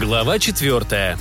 Глава четвертая.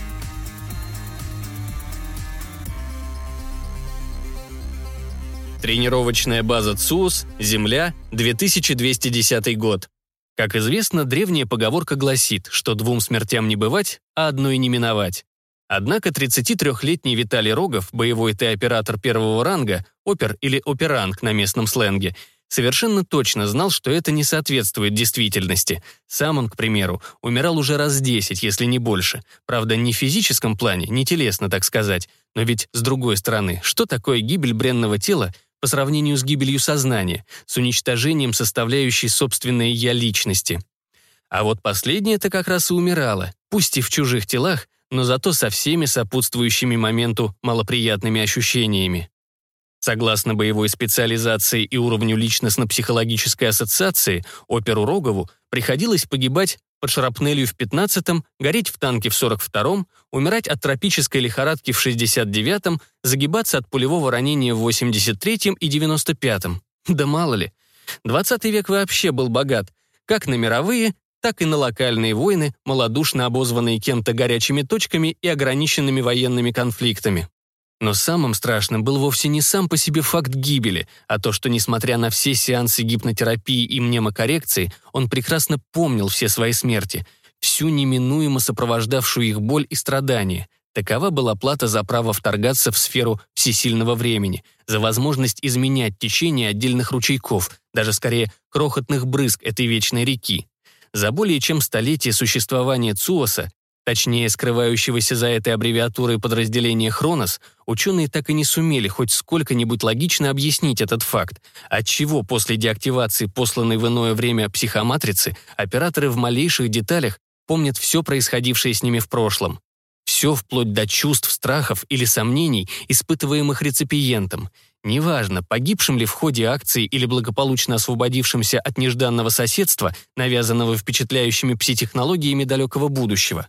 Тренировочная база ЦУС, Земля, 2210 год. Как известно, древняя поговорка гласит, что двум смертям не бывать, а одной не миновать. Однако 33-летний Виталий Рогов, боевой Т-оператор первого ранга, опер или операнг на местном сленге, совершенно точно знал, что это не соответствует действительности. Сам он, к примеру, умирал уже раз десять, если не больше. Правда, не в физическом плане, не телесно, так сказать. Но ведь, с другой стороны, что такое гибель бренного тела по сравнению с гибелью сознания, с уничтожением составляющей собственной «я» личности? А вот последнее-то как раз и умирало, пусть и в чужих телах, но зато со всеми сопутствующими моменту малоприятными ощущениями. Согласно боевой специализации и уровню личностно-психологической ассоциации, оперу Рогову приходилось погибать под шрапнелью в 15-м, гореть в танке в 42-м, умирать от тропической лихорадки в 69-м, загибаться от пулевого ранения в 83-м и 95-м. Да мало ли. 20 век вообще был богат, как на мировые, так и на локальные войны, малодушно обозванные кем-то горячими точками и ограниченными военными конфликтами. Но самым страшным был вовсе не сам по себе факт гибели, а то, что, несмотря на все сеансы гипнотерапии и мнемокоррекции, он прекрасно помнил все свои смерти, всю неминуемо сопровождавшую их боль и страдания. Такова была плата за право вторгаться в сферу всесильного времени, за возможность изменять течение отдельных ручейков, даже скорее крохотных брызг этой вечной реки. За более чем столетие существования ЦУОСа точнее скрывающегося за этой аббревиатурой подразделения «Хронос», ученые так и не сумели хоть сколько-нибудь логично объяснить этот факт, отчего после деактивации посланной в иное время психоматрицы операторы в малейших деталях помнят все происходившее с ними в прошлом. Все вплоть до чувств, страхов или сомнений, испытываемых реципиентом. Неважно, погибшим ли в ходе акции или благополучно освободившимся от нежданного соседства, навязанного впечатляющими психотехнологиями далекого будущего.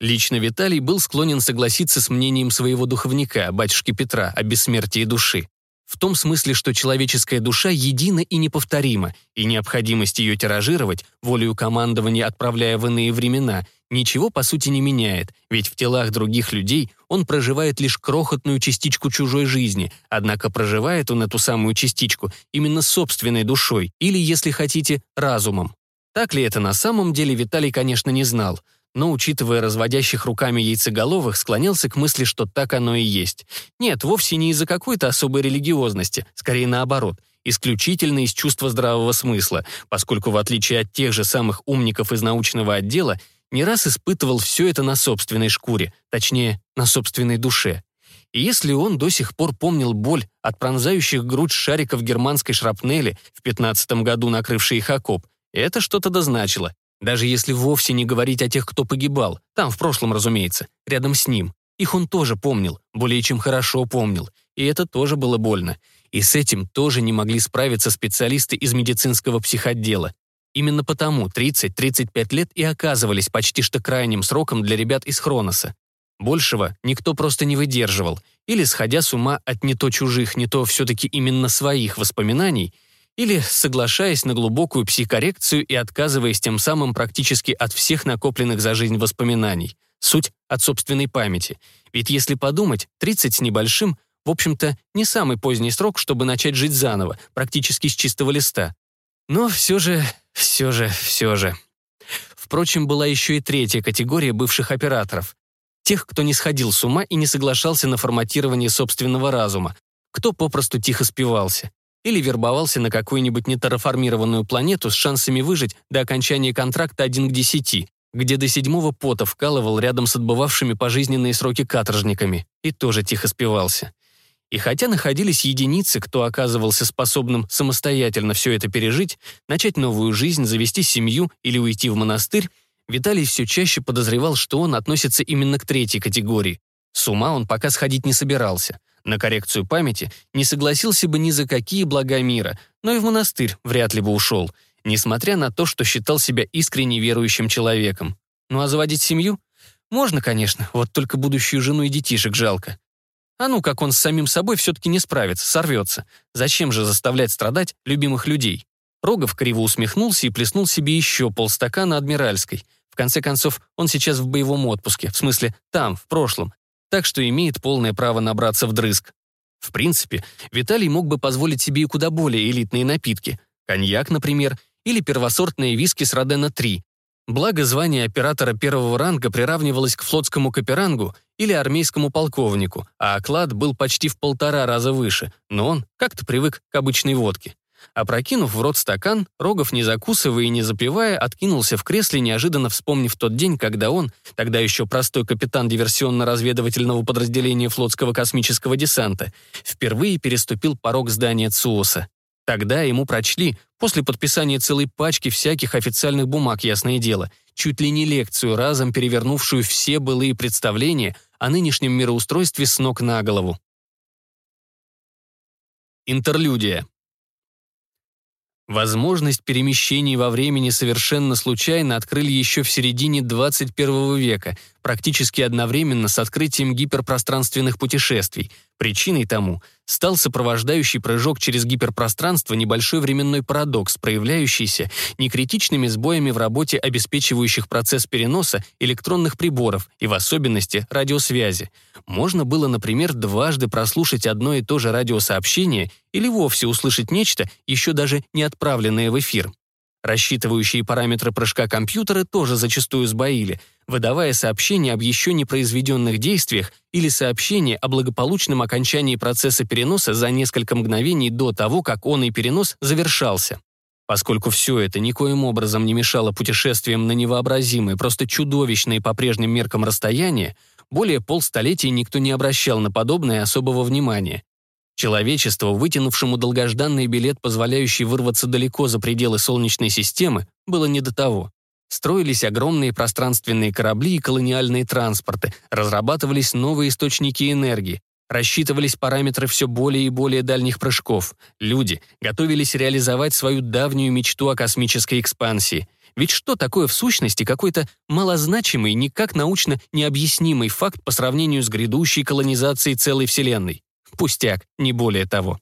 Лично Виталий был склонен согласиться с мнением своего духовника, батюшки Петра, о бессмертии души. В том смысле, что человеческая душа едина и неповторима, и необходимость ее тиражировать, волею командования отправляя в иные времена, ничего по сути не меняет, ведь в телах других людей он проживает лишь крохотную частичку чужой жизни, однако проживает он эту самую частичку именно собственной душой, или, если хотите, разумом. Так ли это на самом деле, Виталий, конечно, не знал – но, учитывая разводящих руками яйцеголовых, склонялся к мысли, что так оно и есть. Нет, вовсе не из-за какой-то особой религиозности, скорее наоборот, исключительно из чувства здравого смысла, поскольку, в отличие от тех же самых умников из научного отдела, не раз испытывал все это на собственной шкуре, точнее, на собственной душе. И если он до сих пор помнил боль от пронзающих грудь шариков германской шрапнели в 15 году накрывшей их окоп, это что-то дозначило, даже если вовсе не говорить о тех, кто погибал, там, в прошлом, разумеется, рядом с ним. Их он тоже помнил, более чем хорошо помнил. И это тоже было больно. И с этим тоже не могли справиться специалисты из медицинского психоддела. Именно потому 30-35 лет и оказывались почти что крайним сроком для ребят из Хроноса. Большего никто просто не выдерживал, или, сходя с ума от не то чужих, не то все-таки именно своих воспоминаний, или соглашаясь на глубокую психорекцию и отказываясь тем самым практически от всех накопленных за жизнь воспоминаний. Суть от собственной памяти. Ведь если подумать, 30 с небольшим, в общем-то, не самый поздний срок, чтобы начать жить заново, практически с чистого листа. Но все же, все же, все же. Впрочем, была еще и третья категория бывших операторов. Тех, кто не сходил с ума и не соглашался на форматирование собственного разума, кто попросту тихо спивался или вербовался на какую-нибудь нетерраформированную планету с шансами выжить до окончания контракта 1 к 10, где до седьмого пота вкалывал рядом с отбывавшими пожизненные сроки каторжниками, и тоже тихо спивался. И хотя находились единицы, кто оказывался способным самостоятельно все это пережить, начать новую жизнь, завести семью или уйти в монастырь, Виталий все чаще подозревал, что он относится именно к третьей категории. С ума он пока сходить не собирался. На коррекцию памяти не согласился бы ни за какие блага мира, но и в монастырь вряд ли бы ушел, несмотря на то, что считал себя искренне верующим человеком. Ну а заводить семью? Можно, конечно, вот только будущую жену и детишек жалко. А ну, как он с самим собой все-таки не справится, сорвется. Зачем же заставлять страдать любимых людей? Рогов криво усмехнулся и плеснул себе еще полстакана адмиральской — конце концов, он сейчас в боевом отпуске, в смысле, там, в прошлом, так что имеет полное право набраться вдрызг. В принципе, Виталий мог бы позволить себе и куда более элитные напитки. Коньяк, например, или первосортные виски с Родена-3. Благо, звание оператора первого ранга приравнивалось к флотскому каперангу или армейскому полковнику, а оклад был почти в полтора раза выше, но он как-то привык к обычной водке. Опрокинув в рот стакан, Рогов, не закусывая и не запивая, откинулся в кресле, неожиданно вспомнив тот день, когда он, тогда еще простой капитан диверсионно-разведывательного подразделения флотского космического десанта, впервые переступил порог здания ЦУОСа. Тогда ему прочли, после подписания целой пачки всяких официальных бумаг, ясное дело, чуть ли не лекцию, разом перевернувшую все былые представления о нынешнем мироустройстве с ног на голову. Интерлюдия. Возможность перемещений во времени совершенно случайно открыли еще в середине 21 века, практически одновременно с открытием гиперпространственных путешествий. Причиной тому стал сопровождающий прыжок через гиперпространство небольшой временной парадокс, проявляющийся некритичными сбоями в работе обеспечивающих процесс переноса электронных приборов и в особенности радиосвязи. Можно было, например, дважды прослушать одно и то же радиосообщение или вовсе услышать нечто, еще даже не отправленное в эфир. Рассчитывающие параметры прыжка компьютеры тоже зачастую сбоили, выдавая сообщение об еще не произведенных действиях или сообщение о благополучном окончании процесса переноса за несколько мгновений до того, как он и перенос завершался. Поскольку все это никоим образом не мешало путешествиям на невообразимые, просто чудовищные по прежним меркам расстояния, более полстолетия никто не обращал на подобное особого внимания. Человечеству, вытянувшему долгожданный билет, позволяющий вырваться далеко за пределы Солнечной системы, было не до того. Строились огромные пространственные корабли и колониальные транспорты, разрабатывались новые источники энергии, рассчитывались параметры все более и более дальних прыжков. Люди готовились реализовать свою давнюю мечту о космической экспансии. Ведь что такое в сущности какой-то малозначимый, никак научно необъяснимый факт по сравнению с грядущей колонизацией целой Вселенной? Пустяк, не более того.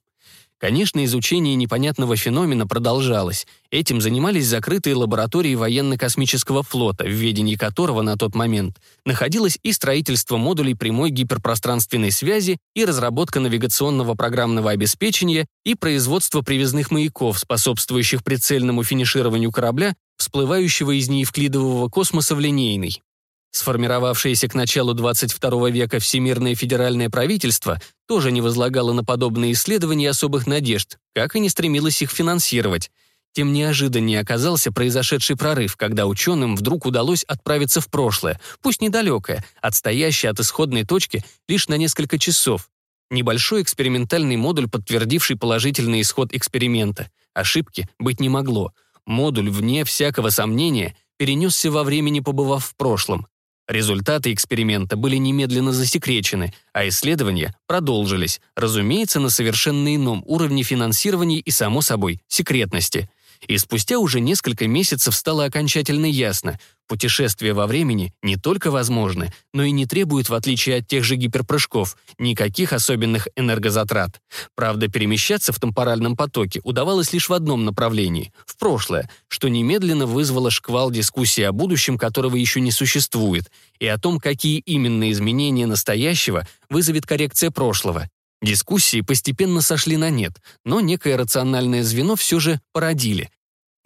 Конечно, изучение непонятного феномена продолжалось. Этим занимались закрытые лаборатории военно-космического флота, в ведении которого на тот момент находилось и строительство модулей прямой гиперпространственной связи, и разработка навигационного программного обеспечения, и производство привязных маяков, способствующих прицельному финишированию корабля, всплывающего из неевклидового космоса в линейный. Сформировавшееся к началу 22 века Всемирное федеральное правительство тоже не возлагало на подобные исследования особых надежд, как и не стремилось их финансировать. Тем неожиданнее оказался произошедший прорыв, когда ученым вдруг удалось отправиться в прошлое, пусть недалекое, отстоящее от исходной точки лишь на несколько часов. Небольшой экспериментальный модуль, подтвердивший положительный исход эксперимента. Ошибки быть не могло. Модуль, вне всякого сомнения, перенесся во времени, побывав в прошлом. Результаты эксперимента были немедленно засекречены, а исследования продолжились, разумеется, на совершенно ином уровне финансирования и, само собой, секретности. И спустя уже несколько месяцев стало окончательно ясно, путешествия во времени не только возможны, но и не требуют, в отличие от тех же гиперпрыжков, никаких особенных энергозатрат. Правда, перемещаться в темпоральном потоке удавалось лишь в одном направлении — в прошлое, что немедленно вызвало шквал дискуссии о будущем, которого еще не существует, и о том, какие именно изменения настоящего вызовет коррекция прошлого. Дискуссии постепенно сошли на нет, но некое рациональное звено все же породили.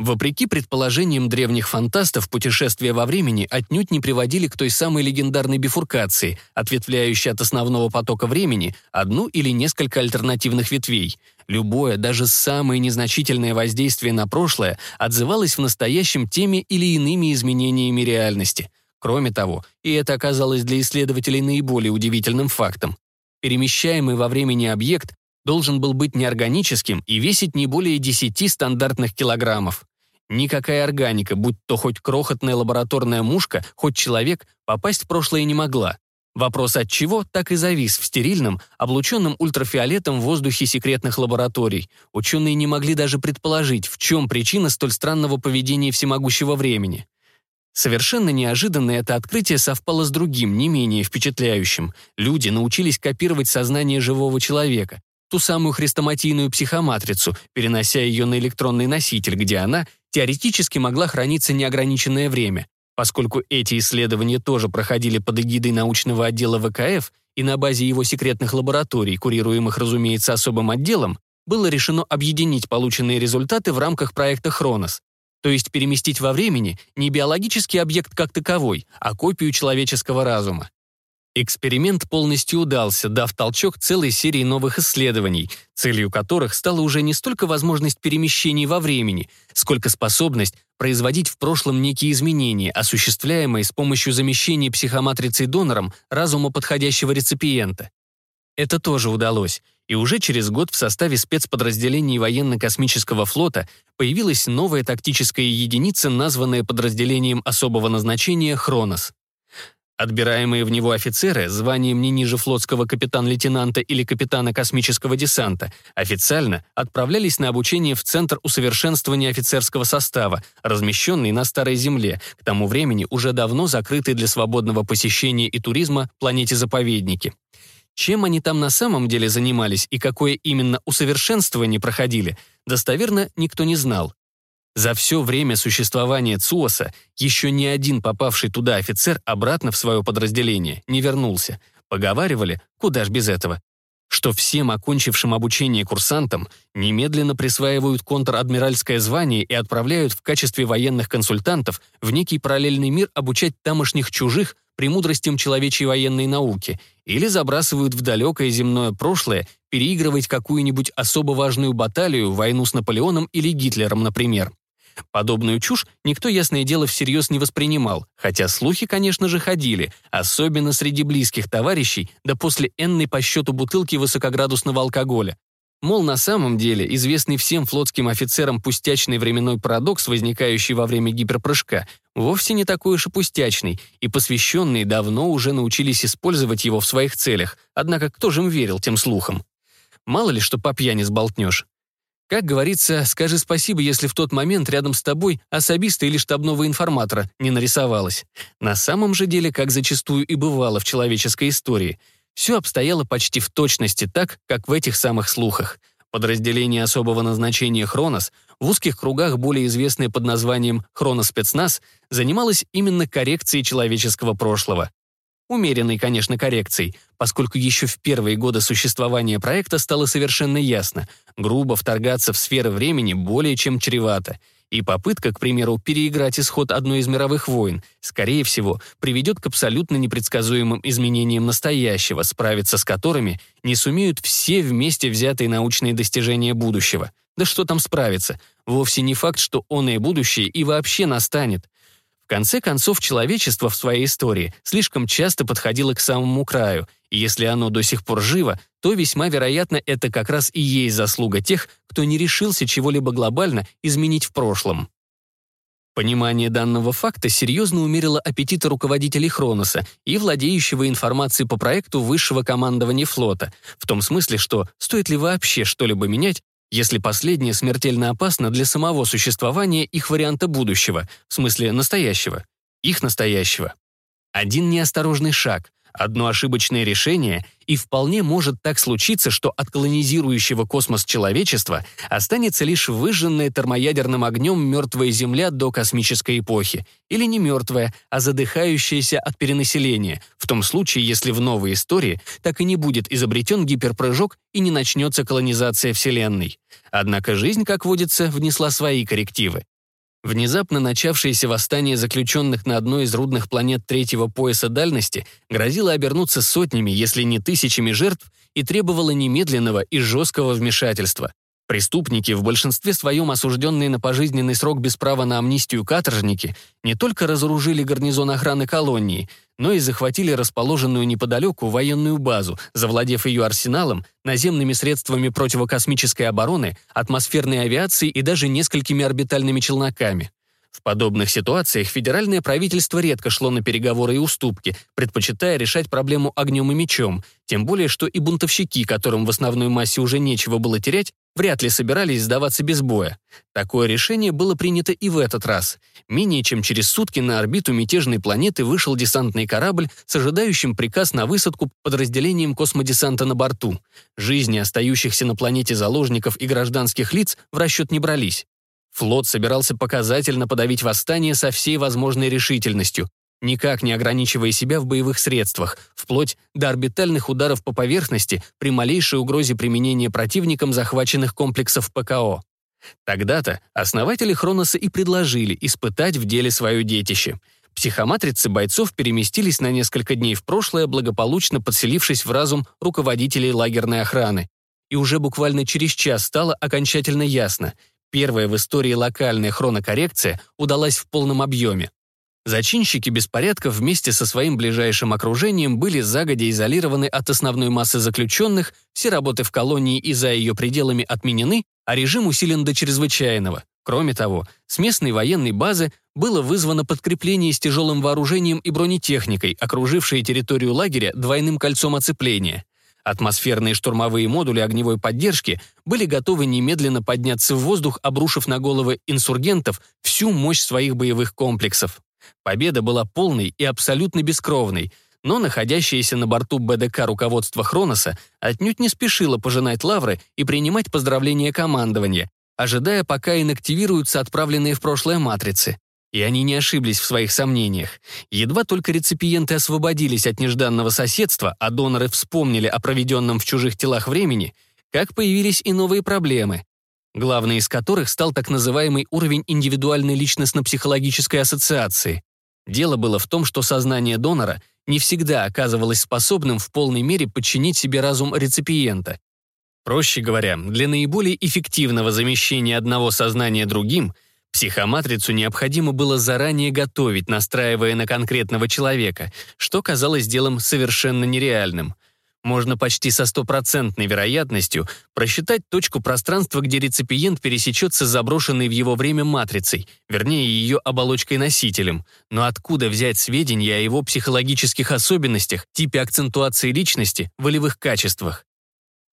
Вопреки предположениям древних фантастов, путешествия во времени отнюдь не приводили к той самой легендарной бифуркации, ответвляющей от основного потока времени одну или несколько альтернативных ветвей. Любое, даже самое незначительное воздействие на прошлое отзывалось в настоящем теми или иными изменениями реальности. Кроме того, и это оказалось для исследователей наиболее удивительным фактом, перемещаемый во времени объект должен был быть неорганическим и весить не более 10 стандартных килограммов. Никакая органика, будь то хоть крохотная лабораторная мушка, хоть человек, попасть в прошлое не могла. Вопрос от чего так и завис в стерильном, облученном ультрафиолетом воздухе секретных лабораторий. Ученые не могли даже предположить, в чем причина столь странного поведения всемогущего времени. Совершенно неожиданно это открытие совпало с другим, не менее впечатляющим. Люди научились копировать сознание живого человека, ту самую хрестоматийную психоматрицу, перенося ее на электронный носитель, где она теоретически могла храниться неограниченное время. Поскольку эти исследования тоже проходили под эгидой научного отдела ВКФ и на базе его секретных лабораторий, курируемых, разумеется, особым отделом, было решено объединить полученные результаты в рамках проекта «Хронос», то есть переместить во времени не биологический объект как таковой, а копию человеческого разума. Эксперимент полностью удался, дав толчок целой серии новых исследований, целью которых стала уже не столько возможность перемещений во времени, сколько способность производить в прошлом некие изменения, осуществляемые с помощью замещения психоматрицей донором разума подходящего реципиента. Это тоже удалось, и уже через год в составе спецподразделений военно-космического флота появилась новая тактическая единица, названная подразделением особого назначения «Хронос». Отбираемые в него офицеры, званием не ниже флотского капитан-лейтенанта или капитана космического десанта, официально отправлялись на обучение в Центр усовершенствования офицерского состава, размещенный на Старой Земле, к тому времени уже давно закрытый для свободного посещения и туризма планете-заповедники. Чем они там на самом деле занимались и какое именно усовершенствование проходили, достоверно никто не знал. За все время существования ЦУОСа еще ни один попавший туда офицер обратно в свое подразделение не вернулся. Поговаривали, куда ж без этого, что всем окончившим обучение курсантам немедленно присваивают контр-адмиральское звание и отправляют в качестве военных консультантов в некий параллельный мир обучать тамошних чужих премудростям человечьей военной науки или забрасывают в далекое земное прошлое переигрывать какую-нибудь особо важную баталию, войну с Наполеоном или Гитлером, например. Подобную чушь никто, ясное дело, всерьез не воспринимал, хотя слухи, конечно же, ходили, особенно среди близких товарищей, да после энной по счету бутылки высокоградусного алкоголя. Мол, на самом деле, известный всем флотским офицерам пустячный временной парадокс, возникающий во время гиперпрыжка, вовсе не такой уж и пустячный, и посвященные давно уже научились использовать его в своих целях, однако кто же им верил тем слухам? Мало ли, что по пьяни сболтнешь. Как говорится, скажи спасибо, если в тот момент рядом с тобой особиста или штабного информатора не нарисовалось. На самом же деле, как зачастую и бывало в человеческой истории, все обстояло почти в точности так, как в этих самых слухах. Подразделение особого назначения «Хронос», в узких кругах более известное под названием «Хроноспецназ», занималось именно коррекцией человеческого прошлого. Умеренной, конечно, коррекцией, поскольку еще в первые годы существования проекта стало совершенно ясно, грубо вторгаться в сферы времени более чем чревато, и попытка, к примеру, переиграть исход одной из мировых войн, скорее всего, приведет к абсолютно непредсказуемым изменениям настоящего, справиться с которыми не сумеют все вместе взятые научные достижения будущего. Да что там справиться? Вовсе не факт, что оное будущее и вообще настанет конце концов, человечество в своей истории слишком часто подходило к самому краю, и если оно до сих пор живо, то весьма вероятно это как раз и есть заслуга тех, кто не решился чего-либо глобально изменить в прошлом. Понимание данного факта серьезно умерило аппетиты руководителей Хроноса и владеющего информацией по проекту высшего командования флота, в том смысле, что стоит ли вообще что-либо менять, если последнее смертельно опасно для самого существования их варианта будущего, в смысле настоящего, их настоящего. Один неосторожный шаг, Одно ошибочное решение, и вполне может так случиться, что от колонизирующего космос человечества останется лишь выжженная термоядерным огнем мертвая Земля до космической эпохи. Или не мертвая, а задыхающаяся от перенаселения, в том случае, если в новой истории так и не будет изобретен гиперпрыжок и не начнется колонизация Вселенной. Однако жизнь, как водится, внесла свои коррективы. Внезапно начавшееся восстание заключенных на одной из рудных планет третьего пояса дальности грозило обернуться сотнями, если не тысячами жертв, и требовало немедленного и жесткого вмешательства. Преступники, в большинстве своем осужденные на пожизненный срок без права на амнистию каторжники, не только разоружили гарнизон охраны колонии, но и захватили расположенную неподалеку военную базу, завладев ее арсеналом, наземными средствами противокосмической обороны, атмосферной авиацией и даже несколькими орбитальными челноками. В подобных ситуациях федеральное правительство редко шло на переговоры и уступки, предпочитая решать проблему огнем и мечом, тем более что и бунтовщики, которым в основной массе уже нечего было терять, вряд ли собирались сдаваться без боя. Такое решение было принято и в этот раз. Менее чем через сутки на орбиту мятежной планеты вышел десантный корабль с ожидающим приказ на высадку подразделением космодесанта на борту. Жизни остающихся на планете заложников и гражданских лиц в расчет не брались. Флот собирался показательно подавить восстание со всей возможной решительностью, никак не ограничивая себя в боевых средствах, вплоть до орбитальных ударов по поверхности при малейшей угрозе применения противником захваченных комплексов ПКО. Тогда-то основатели Хроноса и предложили испытать в деле свое детище. Психоматрицы бойцов переместились на несколько дней в прошлое, благополучно подселившись в разум руководителей лагерной охраны. И уже буквально через час стало окончательно ясно. Первая в истории локальная хронокоррекция удалась в полном объеме. Зачинщики беспорядков вместе со своим ближайшим окружением были загодя изолированы от основной массы заключенных, все работы в колонии и за ее пределами отменены, а режим усилен до чрезвычайного. Кроме того, с местной военной базы было вызвано подкрепление с тяжелым вооружением и бронетехникой, окружившие территорию лагеря двойным кольцом оцепления. Атмосферные штурмовые модули огневой поддержки были готовы немедленно подняться в воздух, обрушив на головы инсургентов всю мощь своих боевых комплексов. Победа была полной и абсолютно бескровной, но находящееся на борту БДК руководство Хроноса отнюдь не спешило пожинать лавры и принимать поздравления командования, ожидая, пока инактивируются отправленные в прошлое матрицы. И они не ошиблись в своих сомнениях. Едва только реципиенты освободились от нежданного соседства, а доноры вспомнили о проведенном в чужих телах времени, как появились и новые проблемы главный из которых стал так называемый уровень индивидуальной личностно-психологической ассоциации. Дело было в том, что сознание донора не всегда оказывалось способным в полной мере подчинить себе разум реципиента. Проще говоря, для наиболее эффективного замещения одного сознания другим психоматрицу необходимо было заранее готовить, настраивая на конкретного человека, что казалось делом совершенно нереальным – можно почти со стопроцентной вероятностью просчитать точку пространства, где реципиент пересечется с заброшенной в его время матрицей, вернее, ее оболочкой-носителем. Но откуда взять сведения о его психологических особенностях, типе акцентуации личности, волевых качествах?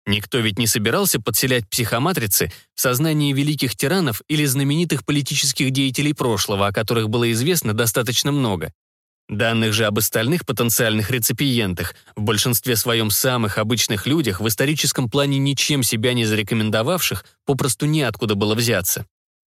Никто ведь не собирался подселять психоматрицы в сознание великих тиранов или знаменитых политических деятелей прошлого, о которых было известно достаточно много. Данных же об остальных потенциальных реципиентах, в большинстве своем самых обычных людях, в историческом плане ничем себя не зарекомендовавших, попросту неоткуда было взяться.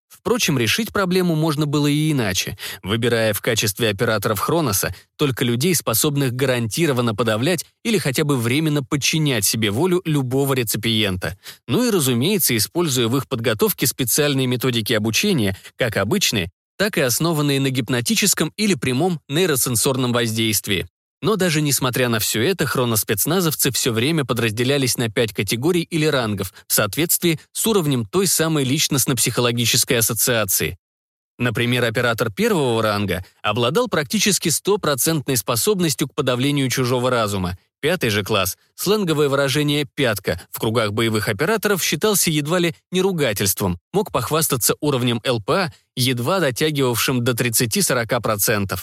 Впрочем, решить проблему можно было и иначе, выбирая в качестве операторов Хроноса только людей, способных гарантированно подавлять или хотя бы временно подчинять себе волю любого реципиента. Ну и, разумеется, используя в их подготовке специальные методики обучения, как обычные, так и основанные на гипнотическом или прямом нейросенсорном воздействии. Но даже несмотря на все это, хроноспецназовцы все время подразделялись на пять категорий или рангов в соответствии с уровнем той самой личностно-психологической ассоциации. Например, оператор первого ранга обладал практически стопроцентной способностью к подавлению чужого разума, Пятый же класс, сленговое выражение «пятка» в кругах боевых операторов считался едва ли не ругательством, мог похвастаться уровнем ЛПА, едва дотягивавшим до 30-40%.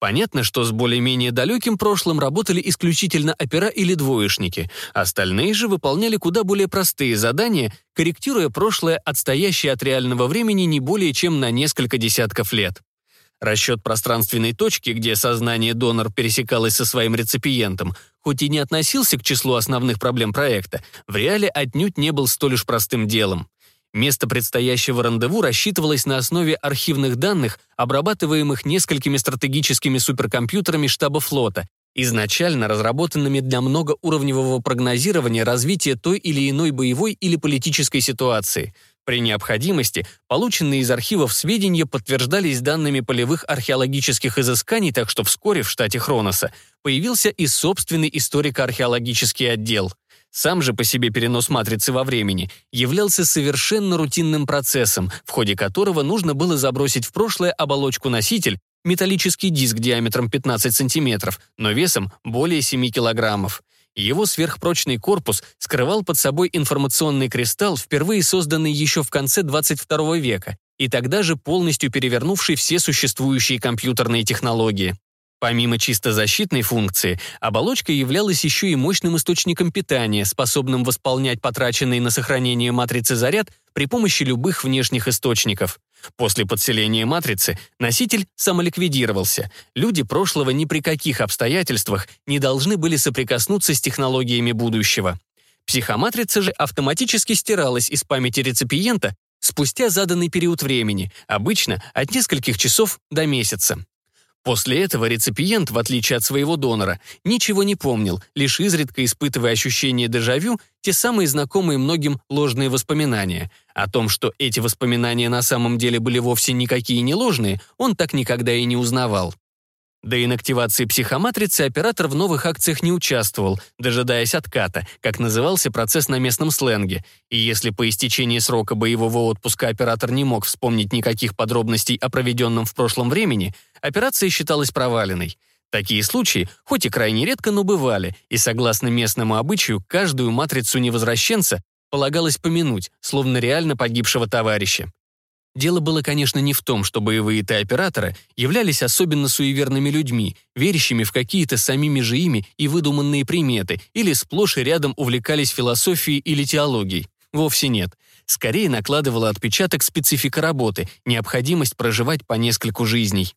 Понятно, что с более-менее далеким прошлым работали исключительно опера или двоечники, остальные же выполняли куда более простые задания, корректируя прошлое, отстоящее от реального времени не более чем на несколько десятков лет. Расчет пространственной точки, где сознание донор пересекалось со своим реципиентом, хоть и не относился к числу основных проблем проекта, в реале отнюдь не был столь уж простым делом. Место предстоящего рандеву рассчитывалось на основе архивных данных, обрабатываемых несколькими стратегическими суперкомпьютерами штаба флота, изначально разработанными для многоуровневого прогнозирования развития той или иной боевой или политической ситуации – при необходимости полученные из архивов сведения подтверждались данными полевых археологических изысканий, так что вскоре в штате Хроноса появился и собственный историко-археологический отдел. Сам же по себе перенос матрицы во времени являлся совершенно рутинным процессом, в ходе которого нужно было забросить в прошлое оболочку-носитель, металлический диск диаметром 15 сантиметров, но весом более 7 килограммов. Его сверхпрочный корпус скрывал под собой информационный кристалл, впервые созданный еще в конце 22 века, и тогда же полностью перевернувший все существующие компьютерные технологии. Помимо чисто защитной функции, оболочка являлась еще и мощным источником питания, способным восполнять потраченный на сохранение матрицы заряд при помощи любых внешних источников. После подселения матрицы носитель самоликвидировался. Люди прошлого ни при каких обстоятельствах не должны были соприкоснуться с технологиями будущего. Психоматрица же автоматически стиралась из памяти реципиента спустя заданный период времени, обычно от нескольких часов до месяца. После этого реципиент, в отличие от своего донора, ничего не помнил, лишь изредка испытывая ощущение дежавю, те самые знакомые многим ложные воспоминания. О том, что эти воспоминания на самом деле были вовсе никакие не ложные, он так никогда и не узнавал. До инактивации психоматрицы оператор в новых акциях не участвовал, дожидаясь отката, как назывался процесс на местном сленге. И если по истечении срока боевого отпуска оператор не мог вспомнить никаких подробностей о проведенном в прошлом времени, операция считалась проваленной. Такие случаи, хоть и крайне редко, но бывали, и согласно местному обычаю, каждую матрицу невозвращенца полагалось помянуть, словно реально погибшего товарища. Дело было, конечно, не в том, что боевые Т-операторы являлись особенно суеверными людьми, верящими в какие-то самими же ими и выдуманные приметы, или сплошь и рядом увлекались философией или теологией. Вовсе нет. Скорее накладывала отпечаток специфика работы, необходимость проживать по нескольку жизней.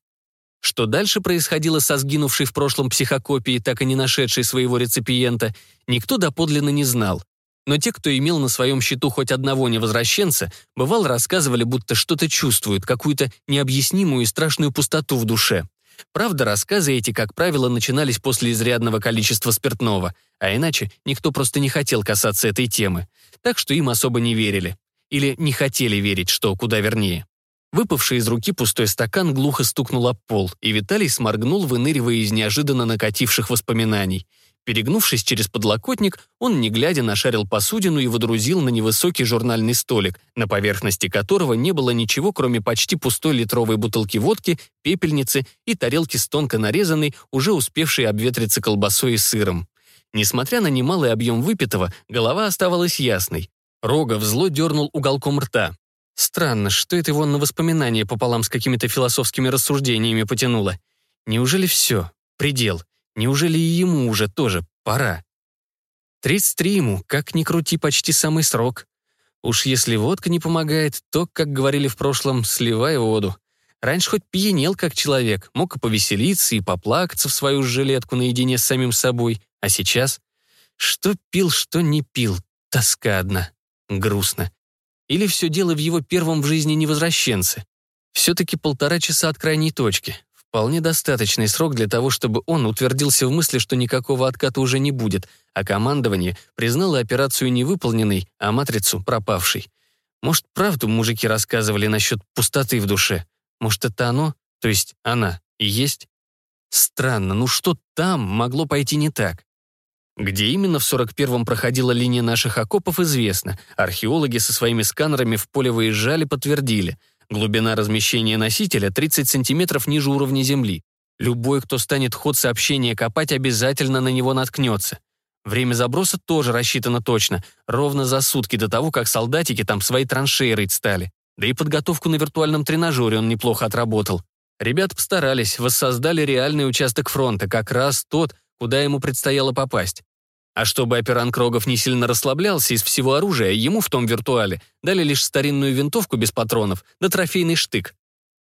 Что дальше происходило со сгинувшей в прошлом психокопией, так и не нашедшей своего реципиента, никто доподлинно не знал. Но те, кто имел на своем счету хоть одного невозвращенца, бывало рассказывали, будто что-то чувствуют, какую-то необъяснимую и страшную пустоту в душе. Правда, рассказы эти, как правило, начинались после изрядного количества спиртного, а иначе никто просто не хотел касаться этой темы, так что им особо не верили. Или не хотели верить, что куда вернее. Выпавший из руки пустой стакан глухо стукнул об пол, и Виталий сморгнул, выныривая из неожиданно накативших воспоминаний. Перегнувшись через подлокотник, он, не глядя, нашарил посудину и водрузил на невысокий журнальный столик, на поверхности которого не было ничего, кроме почти пустой литровой бутылки водки, пепельницы и тарелки с тонко нарезанной, уже успевшей обветриться колбасой и сыром. Несмотря на немалый объем выпитого, голова оставалась ясной. Рогов зло дернул уголком рта. Странно, что это его на воспоминания пополам с какими-то философскими рассуждениями потянуло. Неужели все? Предел? Неужели и ему уже тоже пора? 33 ему, как ни крути, почти самый срок. Уж если водка не помогает, то, как говорили в прошлом, сливай воду. Раньше хоть пьянел как человек, мог и повеселиться, и поплакаться в свою жилетку наедине с самим собой. А сейчас? Что пил, что не пил. Тоска одна. Грустно. Или все дело в его первом в жизни невозвращенце. Все-таки полтора часа от крайней точки. Вполне достаточный срок для того, чтобы он утвердился в мысли, что никакого отката уже не будет, а командование признало операцию невыполненной, а матрицу пропавшей. Может, правду мужики рассказывали насчет пустоты в душе? Может, это оно, то есть она, и есть? Странно, ну что там могло пойти не так? Где именно в 41-м проходила линия наших окопов, известно. Археологи со своими сканерами в поле выезжали, подтвердили — Глубина размещения носителя 30 сантиметров ниже уровня Земли. Любой, кто станет ход сообщения копать, обязательно на него наткнется. Время заброса тоже рассчитано точно, ровно за сутки до того, как солдатики там свои траншеи рыть стали. Да и подготовку на виртуальном тренажере он неплохо отработал. Ребята постарались, воссоздали реальный участок фронта, как раз тот, куда ему предстояло попасть. А чтобы операнг Рогов не сильно расслаблялся из всего оружия, ему в том виртуале дали лишь старинную винтовку без патронов да трофейный штык.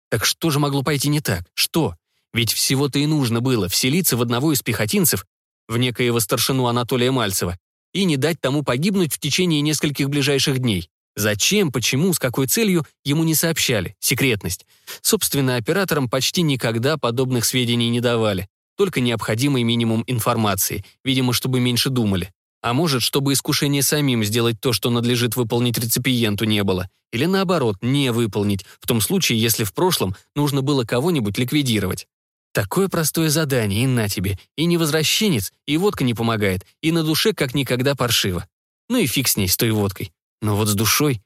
Так что же могло пойти не так? Что? Ведь всего-то и нужно было вселиться в одного из пехотинцев, в некоего старшину Анатолия Мальцева, и не дать тому погибнуть в течение нескольких ближайших дней. Зачем, почему, с какой целью, ему не сообщали. Секретность. Собственно, операторам почти никогда подобных сведений не давали только необходимый минимум информации, видимо, чтобы меньше думали. А может, чтобы искушение самим сделать то, что надлежит выполнить реципиенту, не было. Или наоборот, не выполнить, в том случае, если в прошлом нужно было кого-нибудь ликвидировать. Такое простое задание, и на тебе. И не возвращенец, и водка не помогает, и на душе как никогда паршиво. Ну и фиг с ней, с той водкой. Но вот с душой...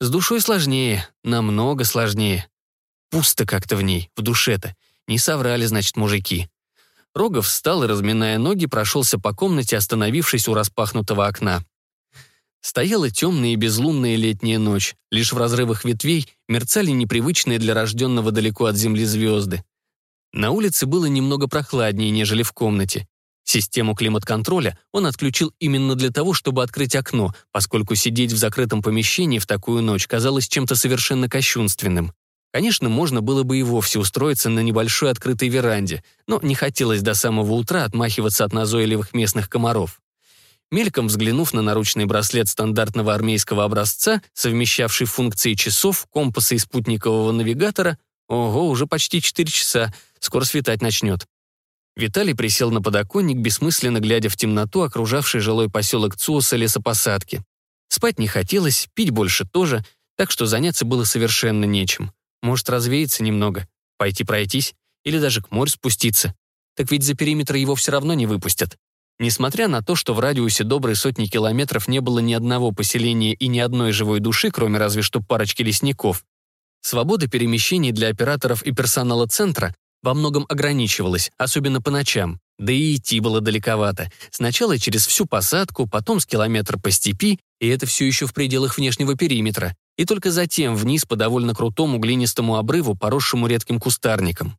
С душой сложнее, намного сложнее. Пусто как-то в ней, в душе-то. Не соврали, значит, мужики. Рогов встал и, разминая ноги, прошелся по комнате, остановившись у распахнутого окна. Стояла темная и безлунная летняя ночь. Лишь в разрывах ветвей мерцали непривычные для рожденного далеко от земли звезды. На улице было немного прохладнее, нежели в комнате. Систему климат-контроля он отключил именно для того, чтобы открыть окно, поскольку сидеть в закрытом помещении в такую ночь казалось чем-то совершенно кощунственным. Конечно, можно было бы и вовсе устроиться на небольшой открытой веранде, но не хотелось до самого утра отмахиваться от назойливых местных комаров. мельком взглянув на наручный браслет стандартного армейского образца, совмещавший функции часов, компаса и спутникового навигатора, ого, уже почти 4 часа, скоро светать начнет. Виталий присел на подоконник, бессмысленно глядя в темноту, окружавший жилой поселок Цуоса лесопосадки. Спать не хотелось, пить больше тоже, так что заняться было совершенно нечем. Может, развеяться немного, пойти пройтись или даже к морю спуститься. Так ведь за периметр его все равно не выпустят. Несмотря на то, что в радиусе доброй сотни километров не было ни одного поселения и ни одной живой души, кроме разве что парочки лесников, свобода перемещений для операторов и персонала центра во многом ограничивалась, особенно по ночам. Да и идти было далековато. Сначала через всю посадку, потом с километра по степи, и это все еще в пределах внешнего периметра, и только затем вниз по довольно крутому глинистому обрыву, поросшему редким кустарником.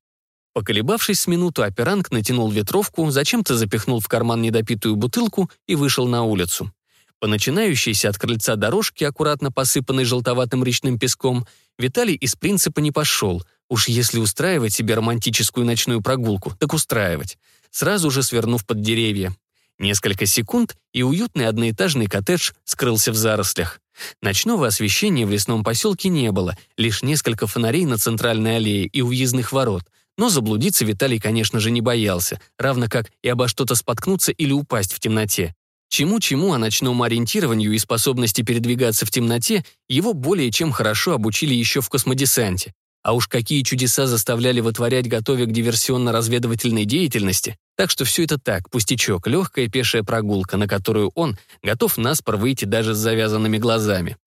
Поколебавшись с минуту, операнг натянул ветровку, зачем-то запихнул в карман недопитую бутылку и вышел на улицу. По начинающейся от крыльца дорожки, аккуратно посыпанной желтоватым речным песком, Виталий из принципа не пошел. Уж если устраивать себе романтическую ночную прогулку, так устраивать. Сразу же свернув под деревья. Несколько секунд, и уютный одноэтажный коттедж скрылся в зарослях. Ночного освещения в лесном поселке не было, лишь несколько фонарей на центральной аллее и уездных ворот — но заблудиться Виталий, конечно же, не боялся, равно как и обо что-то споткнуться или упасть в темноте. Чему-чему о ночном ориентированию и способности передвигаться в темноте его более чем хорошо обучили еще в космодесанте. А уж какие чудеса заставляли вытворять, готовя к диверсионно-разведывательной деятельности. Так что все это так, пустячок, легкая пешая прогулка, на которую он готов наспор выйти даже с завязанными глазами.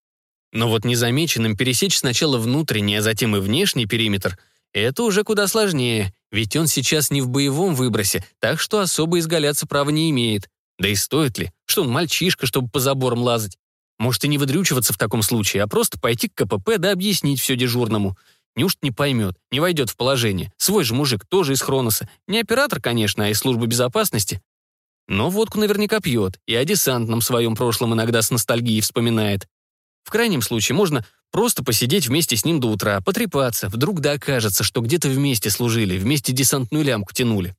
Но вот незамеченным пересечь сначала внутренний, а затем и внешний периметр это уже куда сложнее, ведь он сейчас не в боевом выбросе, так что особо изгаляться права не имеет. Да и стоит ли? Что он мальчишка, чтобы по заборам лазать? Может и не выдрючиваться в таком случае, а просто пойти к КПП да объяснить все дежурному. Неужто не поймет, не войдет в положение? Свой же мужик тоже из Хроноса. Не оператор, конечно, а из службы безопасности. Но водку наверняка пьет, и о десантном своем прошлом иногда с ностальгией вспоминает. В крайнем случае можно Просто посидеть вместе с ним до утра, потрепаться, вдруг да окажется, что где-то вместе служили, вместе десантную лямку тянули.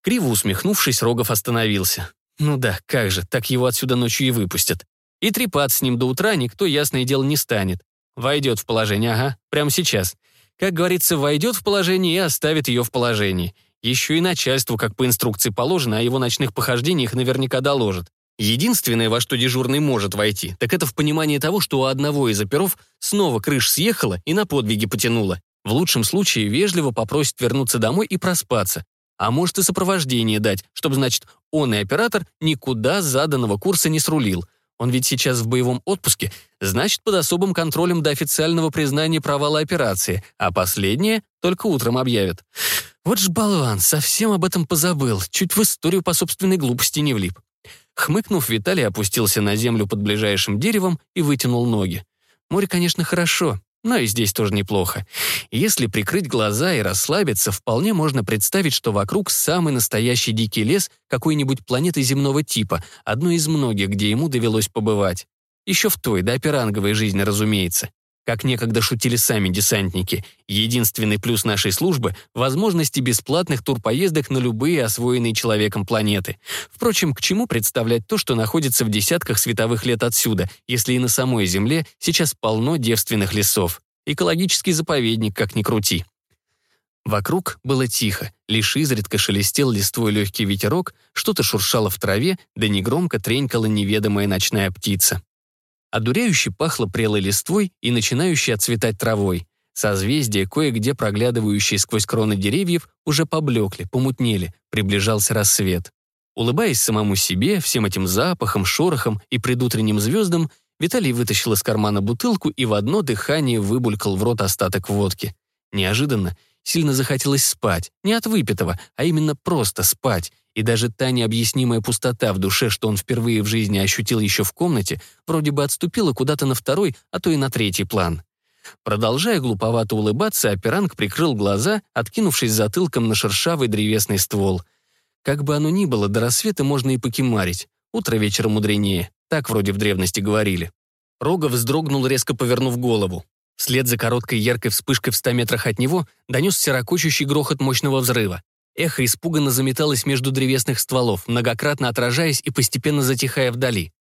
Криво усмехнувшись, Рогов остановился. Ну да, как же, так его отсюда ночью и выпустят. И трепаться с ним до утра никто, ясное дело, не станет. Войдет в положение, ага, прямо сейчас. Как говорится, войдет в положение и оставит ее в положении. Еще и начальству, как по инструкции положено, о его ночных похождениях наверняка доложит. Единственное, во что дежурный может войти, так это в понимание того, что у одного из оперов снова крыш съехала и на подвиги потянула. В лучшем случае вежливо попросит вернуться домой и проспаться. А может и сопровождение дать, чтобы, значит, он и оператор никуда заданного курса не срулил. Он ведь сейчас в боевом отпуске, значит, под особым контролем до официального признания провала операции, а последнее только утром объявят. Вот ж болван, совсем об этом позабыл, чуть в историю по собственной глупости не влип. Хмыкнув, Виталий опустился на землю под ближайшим деревом и вытянул ноги. Море, конечно, хорошо, но и здесь тоже неплохо. Если прикрыть глаза и расслабиться, вполне можно представить, что вокруг самый настоящий дикий лес какой-нибудь планеты земного типа, одной из многих, где ему довелось побывать. Еще в той, да, пиранговой жизни, разумеется. Как некогда шутили сами десантники, единственный плюс нашей службы — возможности бесплатных турпоездок на любые освоенные человеком планеты. Впрочем, к чему представлять то, что находится в десятках световых лет отсюда, если и на самой Земле сейчас полно девственных лесов? Экологический заповедник, как ни крути. Вокруг было тихо, лишь изредка шелестел листвой легкий ветерок, что-то шуршало в траве, да негромко тренькала неведомая ночная птица. Одуряюще пахло прелой листвой и начинающей отцветать травой. Созвездия, кое-где проглядывающие сквозь кроны деревьев, уже поблекли, помутнели, приближался рассвет. Улыбаясь самому себе, всем этим запахом, шорохом и предутренним звездам, Виталий вытащил из кармана бутылку и в одно дыхание выбулькал в рот остаток водки. Неожиданно сильно захотелось спать, не от выпитого, а именно просто спать, и даже та необъяснимая пустота в душе, что он впервые в жизни ощутил еще в комнате, вроде бы отступила куда-то на второй, а то и на третий план. Продолжая глуповато улыбаться, операнг прикрыл глаза, откинувшись затылком на шершавый древесный ствол. Как бы оно ни было, до рассвета можно и покемарить. Утро вечера мудренее. Так вроде в древности говорили. Рогов вздрогнул, резко повернув голову. Вслед за короткой яркой вспышкой в ста метрах от него донесся ракочущий грохот мощного взрыва. Эхо испуганно заметалось между древесных стволов, многократно отражаясь и постепенно затихая вдали.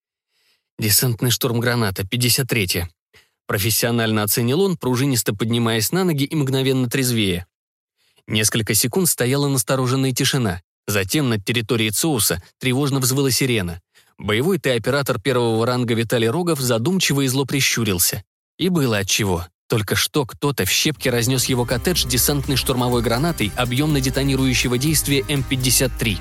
Десантный штурм граната, 53-я. Профессионально оценил он, пружинисто поднимаясь на ноги и мгновенно трезвее. Несколько секунд стояла настороженная тишина. Затем над территорией Цоуса тревожно взвыла сирена. Боевой Т-оператор первого ранга Виталий Рогов задумчиво и зло прищурился. И было отчего. Только что кто-то в щепке разнес его коттедж десантной штурмовой гранатой объемно детонирующего действия М-53.